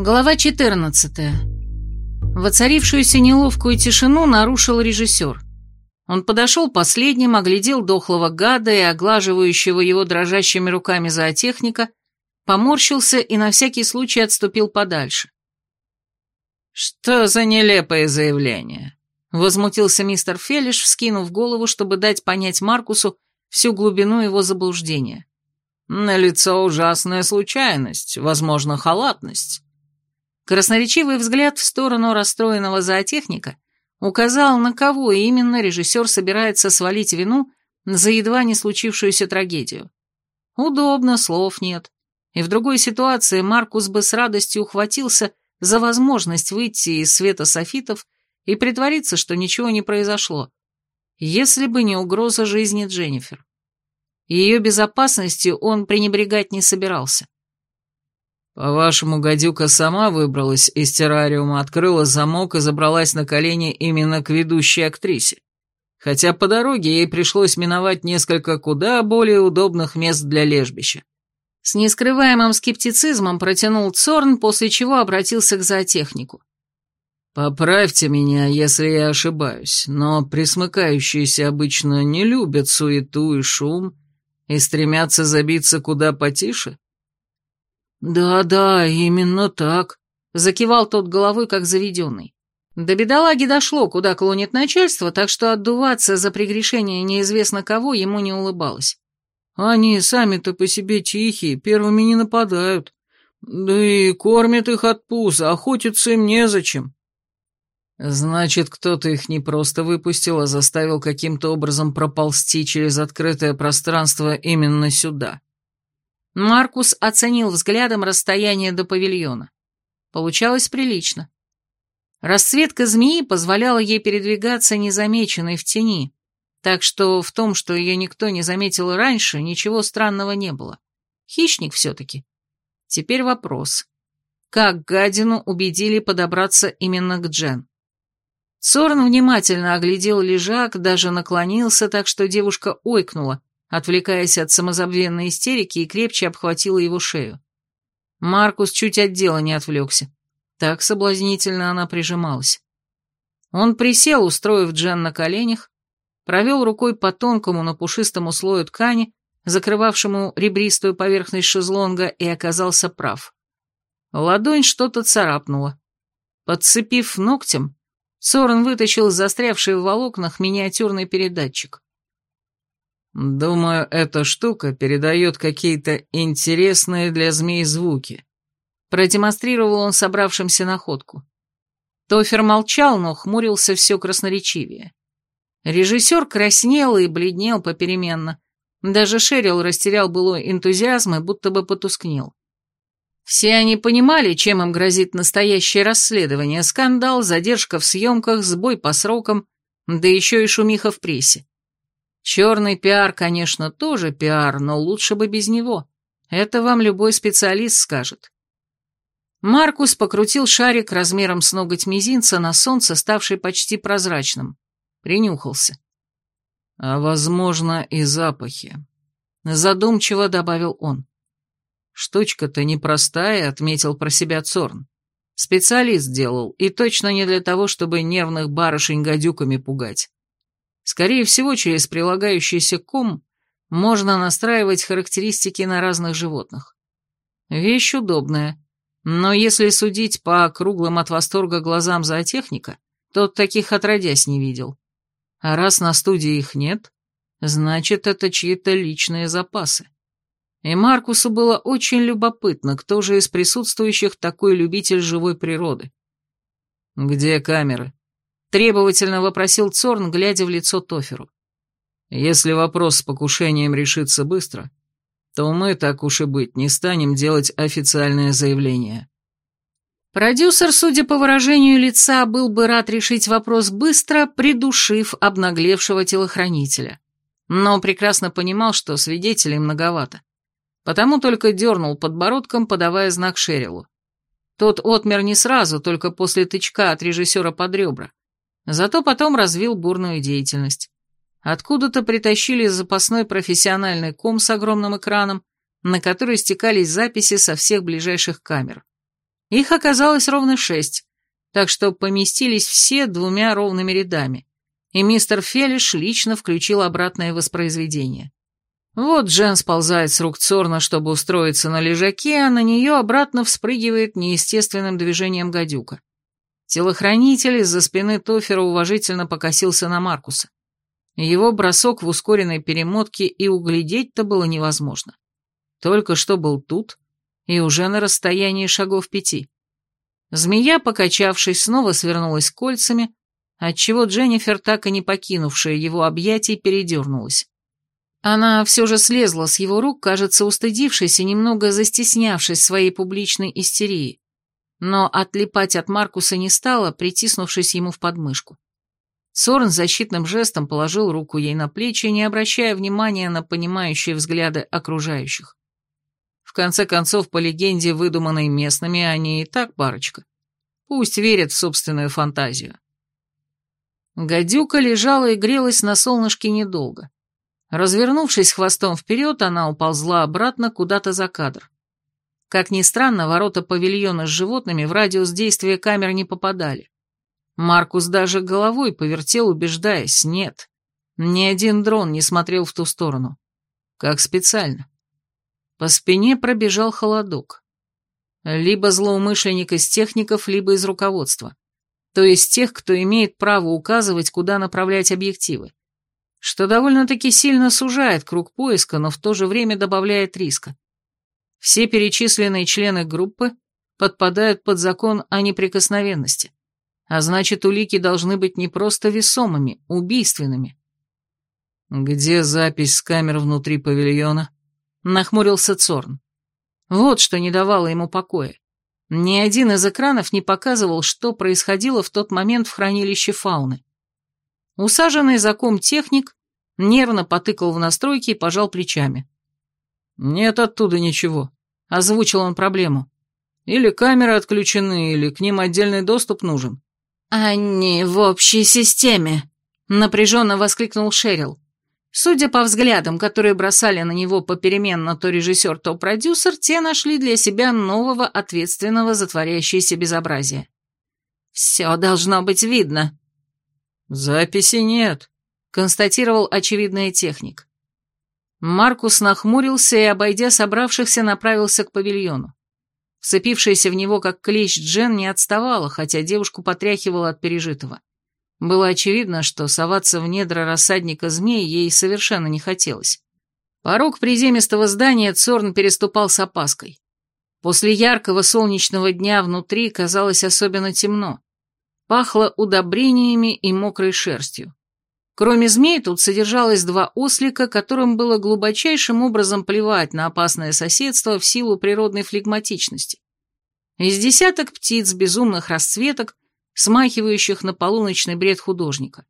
Глава 14. Воцарившуюся неловкую тишину нарушил режиссер. Он подошел последним, оглядел дохлого гада и оглаживающего его дрожащими руками зоотехника, поморщился и на всякий случай отступил подальше. «Что за нелепое заявление?» — возмутился мистер Фелиш, вскинув голову, чтобы дать понять Маркусу всю глубину его заблуждения. «Налицо ужасная случайность, возможно, халатность. Красноречивый взгляд в сторону расстроенного зоотехника указал, на кого именно режиссер собирается свалить вину за едва не случившуюся трагедию. Удобно, слов нет. И в другой ситуации Маркус бы с радостью ухватился за возможность выйти из света софитов и притвориться, что ничего не произошло, если бы не угроза жизни Дженнифер. Ее безопасностью он пренебрегать не собирался. По-вашему, гадюка сама выбралась из террариума, открыла замок и забралась на колени именно к ведущей актрисе. Хотя по дороге ей пришлось миновать несколько куда более удобных мест для лежбища. С нескрываемым скептицизмом протянул Цорн, после чего обратился к зоотехнику. «Поправьте меня, если я ошибаюсь, но присмыкающиеся обычно не любят суету и шум и стремятся забиться куда потише?» «Да-да, именно так», — закивал тот головой, как заведенный. До бедолаги дошло, куда клонит начальство, так что отдуваться за прегрешение неизвестно кого ему не улыбалось. «Они сами-то по себе тихие, первыми не нападают. Да и кормят их от пуза, охотиться им незачем». «Значит, кто-то их не просто выпустил, а заставил каким-то образом проползти через открытое пространство именно сюда», Маркус оценил взглядом расстояние до павильона. Получалось прилично. Расцветка змеи позволяла ей передвигаться незамеченной в тени, так что в том, что ее никто не заметил раньше, ничего странного не было. Хищник все-таки. Теперь вопрос. Как гадину убедили подобраться именно к Джен? Сорн внимательно оглядел лежак, даже наклонился так, что девушка ойкнула, отвлекаясь от самозабвенной истерики и крепче обхватила его шею. Маркус чуть от дела не отвлекся. Так соблазнительно она прижималась. Он присел, устроив Джен на коленях, провел рукой по тонкому, но пушистому слою ткани, закрывавшему ребристую поверхность шезлонга, и оказался прав. Ладонь что-то царапнула. Подцепив ногтем, Сорен вытащил застрявший в волокнах миниатюрный передатчик. Думаю, эта штука передает какие-то интересные для змей звуки. Продемонстрировал он собравшимся находку. Тофер молчал, но хмурился все красноречивее. Режиссер краснел и бледнел попеременно. Даже Шерил растерял былой энтузиазм и будто бы потускнел. Все они понимали, чем им грозит настоящее расследование, скандал, задержка в съемках, сбой по срокам, да еще и шумиха в прессе. Черный пиар, конечно, тоже пиар, но лучше бы без него. Это вам любой специалист скажет. Маркус покрутил шарик размером с ноготь мизинца на солнце, ставший почти прозрачным. Принюхался. А, возможно, и запахи. Задумчиво добавил он. Штучка-то непростая, отметил про себя Цорн. Специалист делал, и точно не для того, чтобы нервных барышень гадюками пугать. Скорее всего, через прилагающийся ком можно настраивать характеристики на разных животных. Вещь удобная, но если судить по круглым от восторга глазам зоотехника, тот таких отродясь не видел. А раз на студии их нет, значит, это чьи-то личные запасы. И Маркусу было очень любопытно, кто же из присутствующих такой любитель живой природы. «Где камеры?» Требовательно вопросил Цорн, глядя в лицо Тоферу. «Если вопрос с покушением решится быстро, то мы, так уж и быть, не станем делать официальное заявление». Продюсер, судя по выражению лица, был бы рад решить вопрос быстро, придушив обнаглевшего телохранителя. Но прекрасно понимал, что свидетелей многовато. Потому только дернул подбородком, подавая знак Шерилу. Тот отмер не сразу, только после тычка от режиссера под ребра. Зато потом развил бурную деятельность. Откуда-то притащили запасной профессиональный ком с огромным экраном, на который стекались записи со всех ближайших камер. Их оказалось ровно шесть, так что поместились все двумя ровными рядами, и мистер Фелиш лично включил обратное воспроизведение. Вот Джен сползает с рук Цорна, чтобы устроиться на лежаке, а на нее обратно вспрыгивает неестественным движением гадюка. Телохранитель из-за спины Тофера уважительно покосился на Маркуса. Его бросок в ускоренной перемотке и углядеть-то было невозможно. Только что был тут и уже на расстоянии шагов пяти. Змея, покачавшись, снова свернулась кольцами, отчего Дженнифер, так и не покинувшая его объятий, передернулась. Она все же слезла с его рук, кажется, устыдившись и немного застеснявшись своей публичной истерии, но отлипать от Маркуса не стала, притиснувшись ему в подмышку. Сорн защитным жестом положил руку ей на плечи, не обращая внимания на понимающие взгляды окружающих. В конце концов, по легенде, выдуманной местными, они и так парочка. Пусть верят в собственную фантазию. Гадюка лежала и грелась на солнышке недолго. Развернувшись хвостом вперед, она уползла обратно куда-то за кадр. Как ни странно, ворота павильона с животными в радиус действия камер не попадали. Маркус даже головой повертел, убеждаясь, нет, ни один дрон не смотрел в ту сторону. Как специально. По спине пробежал холодок. Либо злоумышленник из техников, либо из руководства. То есть тех, кто имеет право указывать, куда направлять объективы что довольно-таки сильно сужает круг поиска, но в то же время добавляет риска. Все перечисленные члены группы подпадают под закон о неприкосновенности, а значит, улики должны быть не просто весомыми, убийственными. «Где запись с камер внутри павильона?» — нахмурился Цорн. Вот что не давало ему покоя. Ни один из экранов не показывал, что происходило в тот момент в хранилище фауны. Усаженный за ком техник нервно потыкал в настройки и пожал плечами. «Нет оттуда ничего», — озвучил он проблему. «Или камеры отключены, или к ним отдельный доступ нужен». «Они в общей системе», — напряженно воскликнул Шерил. Судя по взглядам, которые бросали на него попеременно то режиссер, то продюсер, те нашли для себя нового ответственного за творящееся безобразие. «Все должно быть видно», «Записи нет», — констатировал очевидный техник. Маркус нахмурился и, обойдя собравшихся, направился к павильону. Вцепившаяся в него как клещ Джен не отставала, хотя девушку потряхивала от пережитого. Было очевидно, что соваться в недра рассадника змей ей совершенно не хотелось. Порог приземистого здания Цорн переступал с опаской. После яркого солнечного дня внутри казалось особенно темно. Пахло удобрениями и мокрой шерстью. Кроме змей тут содержалось два ослика, которым было глубочайшим образом плевать на опасное соседство в силу природной флегматичности. Из десяток птиц безумных расцветок, смахивающих на полуночный бред художника.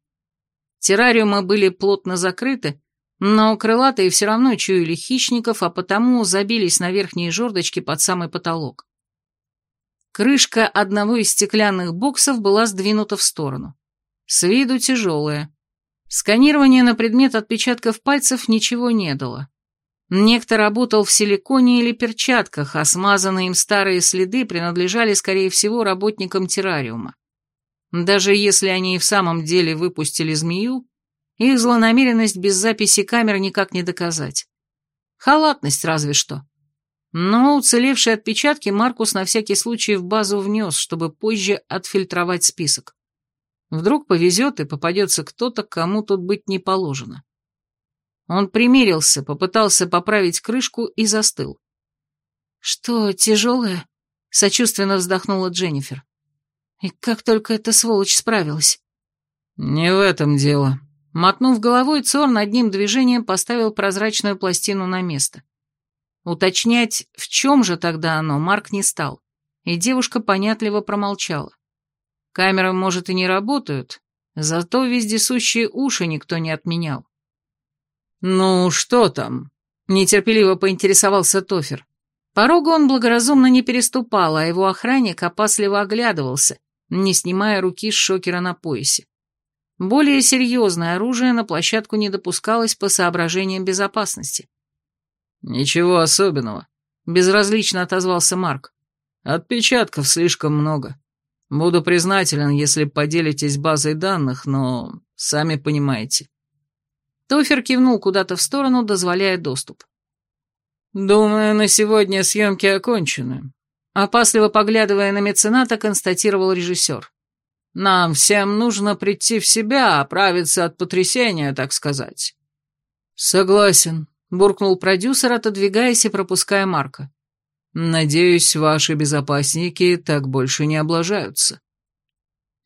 Террариумы были плотно закрыты, но крылатые все равно чуяли хищников, а потому забились на верхние жердочки под самый потолок. Крышка одного из стеклянных боксов была сдвинута в сторону. С виду тяжелая. Сканирование на предмет отпечатков пальцев ничего не дало. Некто работал в силиконе или перчатках, а смазанные им старые следы принадлежали, скорее всего, работникам террариума. Даже если они и в самом деле выпустили змею, их злонамеренность без записи камер никак не доказать. Халатность разве что. Но уцелевшие отпечатки Маркус на всякий случай в базу внес, чтобы позже отфильтровать список. Вдруг повезет и попадется кто-то, кому тут быть не положено. Он примерился, попытался поправить крышку и застыл. «Что, тяжелое?» — сочувственно вздохнула Дженнифер. «И как только эта сволочь справилась?» «Не в этом дело». Мотнув головой, Цорн одним движением поставил прозрачную пластину на место. Уточнять, в чем же тогда оно, Марк не стал, и девушка понятливо промолчала. Камеры, может, и не работают, зато вездесущие уши никто не отменял. «Ну, что там?» — нетерпеливо поинтересовался Тофер. Порога он благоразумно не переступал, а его охранник опасливо оглядывался, не снимая руки с шокера на поясе. Более серьезное оружие на площадку не допускалось по соображениям безопасности. «Ничего особенного», — безразлично отозвался Марк. Отпечатков слишком много. Буду признателен, если поделитесь базой данных, но сами понимаете. Тофер кивнул куда-то в сторону, дозволяя доступ. «Думаю, на сегодня съемки окончены», — опасливо поглядывая на мецената, констатировал режиссер. «Нам всем нужно прийти в себя, оправиться от потрясения, так сказать». «Согласен», — буркнул продюсер, отодвигаясь и пропуская Марка. «Надеюсь, ваши безопасники так больше не облажаются».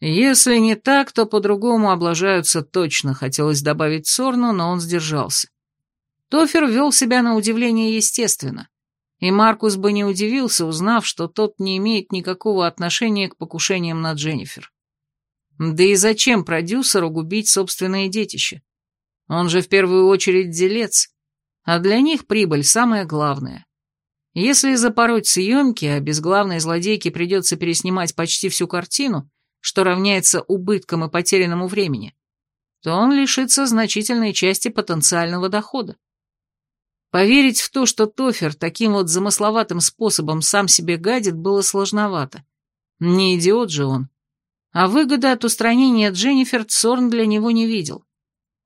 Если не так, то по-другому облажаются точно, хотелось добавить Сорну, но он сдержался. Тофер вел себя на удивление естественно, и Маркус бы не удивился, узнав, что тот не имеет никакого отношения к покушениям на Дженнифер. Да и зачем продюсеру губить собственное детище? Он же в первую очередь делец, а для них прибыль самое главное. Если запороть съемки, а без главной злодейки придется переснимать почти всю картину, что равняется убыткам и потерянному времени, то он лишится значительной части потенциального дохода. Поверить в то, что Тофер таким вот замысловатым способом сам себе гадит, было сложновато. Не идиот же он. А выгоды от устранения Дженнифер Цорн для него не видел.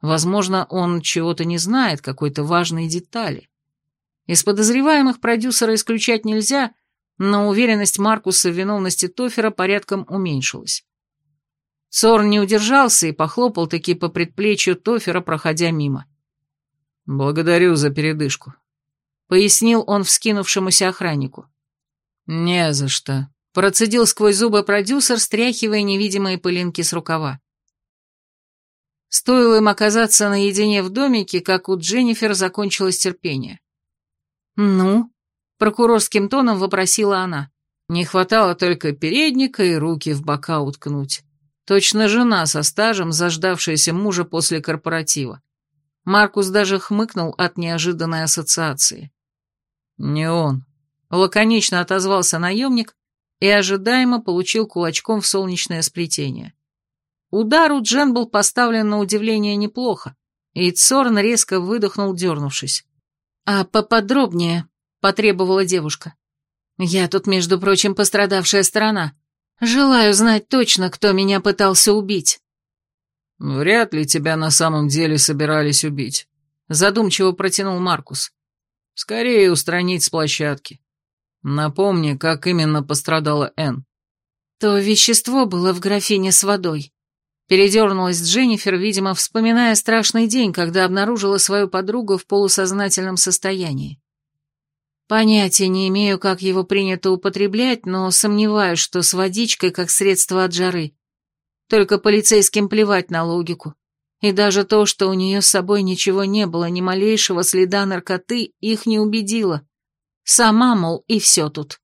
Возможно, он чего-то не знает, какой-то важной детали. Из подозреваемых продюсера исключать нельзя, но уверенность Маркуса в виновности Тофера порядком уменьшилась. Цорн не удержался и похлопал таки по предплечью Тофера, проходя мимо. «Благодарю за передышку», — пояснил он вскинувшемуся охраннику. «Не за что», — процедил сквозь зубы продюсер, стряхивая невидимые пылинки с рукава. Стоило им оказаться наедине в домике, как у Дженнифер закончилось терпение. «Ну?» — прокурорским тоном вопросила она. Не хватало только передника и руки в бока уткнуть. Точно жена со стажем, заждавшаяся мужа после корпоратива. Маркус даже хмыкнул от неожиданной ассоциации. «Не он», — лаконично отозвался наемник и ожидаемо получил кулачком в солнечное сплетение. Удар у Джен был поставлен на удивление неплохо, и Цорн резко выдохнул, дернувшись. «А поподробнее», — потребовала девушка. «Я тут, между прочим, пострадавшая сторона. Желаю знать точно, кто меня пытался убить». «Вряд ли тебя на самом деле собирались убить», — задумчиво протянул Маркус. «Скорее устранить с площадки. Напомни, как именно пострадала Энн». «То вещество было в графине с водой», Передернулась Дженнифер, видимо, вспоминая страшный день, когда обнаружила свою подругу в полусознательном состоянии. Понятия не имею, как его принято употреблять, но сомневаюсь, что с водичкой как средство от жары. Только полицейским плевать на логику. И даже то, что у нее с собой ничего не было, ни малейшего следа наркоты, их не убедило. Сама, мол, и все тут.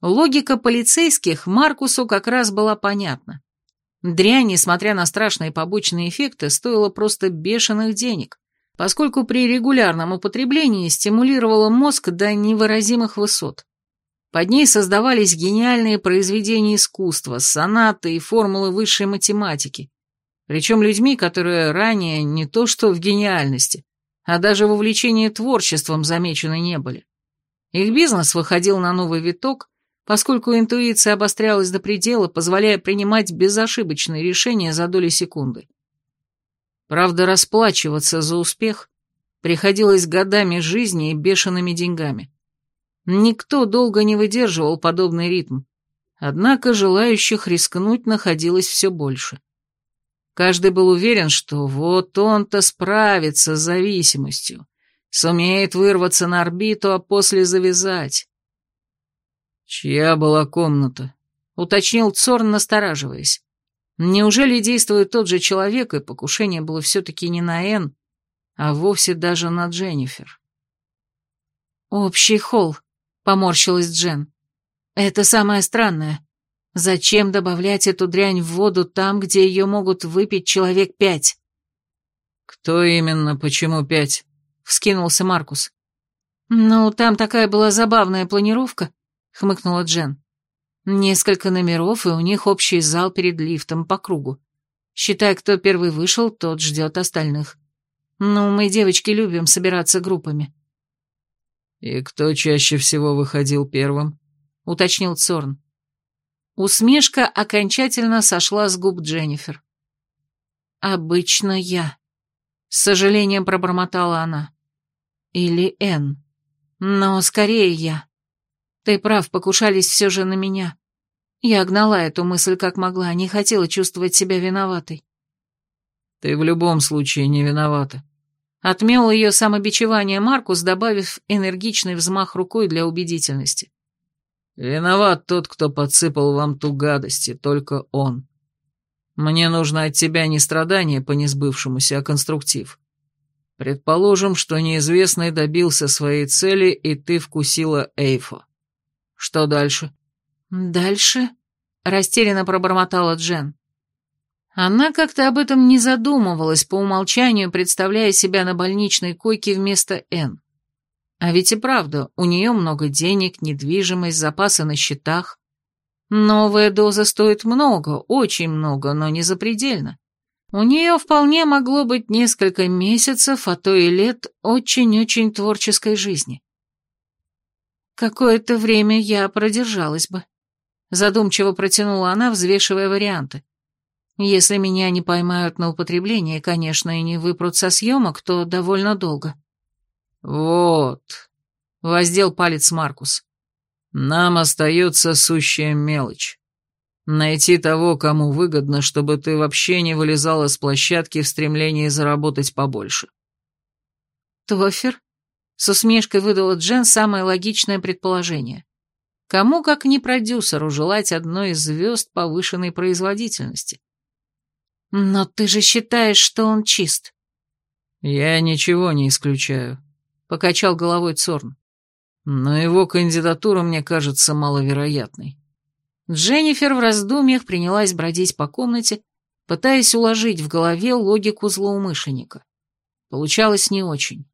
Логика полицейских Маркусу как раз была понятна. Дрянь, несмотря на страшные побочные эффекты, стоила просто бешеных денег, поскольку при регулярном употреблении стимулировала мозг до невыразимых высот. Под ней создавались гениальные произведения искусства, сонаты и формулы высшей математики, причем людьми, которые ранее не то что в гениальности, а даже в увлечении творчеством замечены не были. Их бизнес выходил на новый виток, поскольку интуиция обострялась до предела, позволяя принимать безошибочные решения за доли секунды. Правда, расплачиваться за успех приходилось годами жизни и бешеными деньгами. Никто долго не выдерживал подобный ритм, однако желающих рискнуть находилось все больше. Каждый был уверен, что вот он-то справится с зависимостью, сумеет вырваться на орбиту, а после завязать. «Чья была комната?» — уточнил Цорн, настораживаясь. Неужели действует тот же человек, и покушение было все-таки не на Энн, а вовсе даже на Дженнифер? «Общий холл», — поморщилась Джен. «Это самое странное. Зачем добавлять эту дрянь в воду там, где ее могут выпить человек пять?» «Кто именно, почему пять?» — вскинулся Маркус. «Ну, там такая была забавная планировка хмыкнула Джен. Несколько номеров, и у них общий зал перед лифтом по кругу. Считай, кто первый вышел, тот ждет остальных. Ну, мы, девочки, любим собираться группами. И кто чаще всего выходил первым? уточнил Цорн. Усмешка окончательно сошла с губ Дженнифер. «Обычно я», — с сожалением пробормотала она. «Или Энн. Но скорее я. Ты прав, покушались все же на меня. Я гнала эту мысль как могла, не хотела чувствовать себя виноватой». «Ты в любом случае не виновата», — отмел ее самобичевание Маркус, добавив энергичный взмах рукой для убедительности. Виноват тот, кто подсыпал вам ту гадость, и только он. Мне нужно от тебя не страдание по несбывшемуся, а конструктив. Предположим, что неизвестный добился своей цели, и ты вкусила Эйфо. Что дальше? Дальше? Растерянно пробормотала Джен. Она как-то об этом не задумывалась, по умолчанию представляя себя на больничной койке вместо Н. А ведь и правда, у нее много денег, недвижимость, запасы на счетах. Новая доза стоит много, очень много, но не запредельно. У нее вполне могло быть несколько месяцев, а то и лет очень-очень творческой жизни. Какое-то время я продержалась бы. Задумчиво протянула она, взвешивая варианты. Если меня не поймают на употребление, конечно, и не выпрут со съемок, то довольно долго. «Вот», — воздел палец Маркус, — «нам остается сущая мелочь. Найти того, кому выгодно, чтобы ты вообще не вылезала с площадки в стремлении заработать побольше». «Тофер?» — с усмешкой выдала Джен самое логичное предположение. Кому, как не продюсеру, желать одной из звезд повышенной производительности? «Но ты же считаешь, что он чист?» «Я ничего не исключаю», — покачал головой Цорн. «Но его кандидатура мне кажется маловероятной». Дженнифер в раздумьях принялась бродить по комнате, пытаясь уложить в голове логику злоумышленника. Получалось не очень.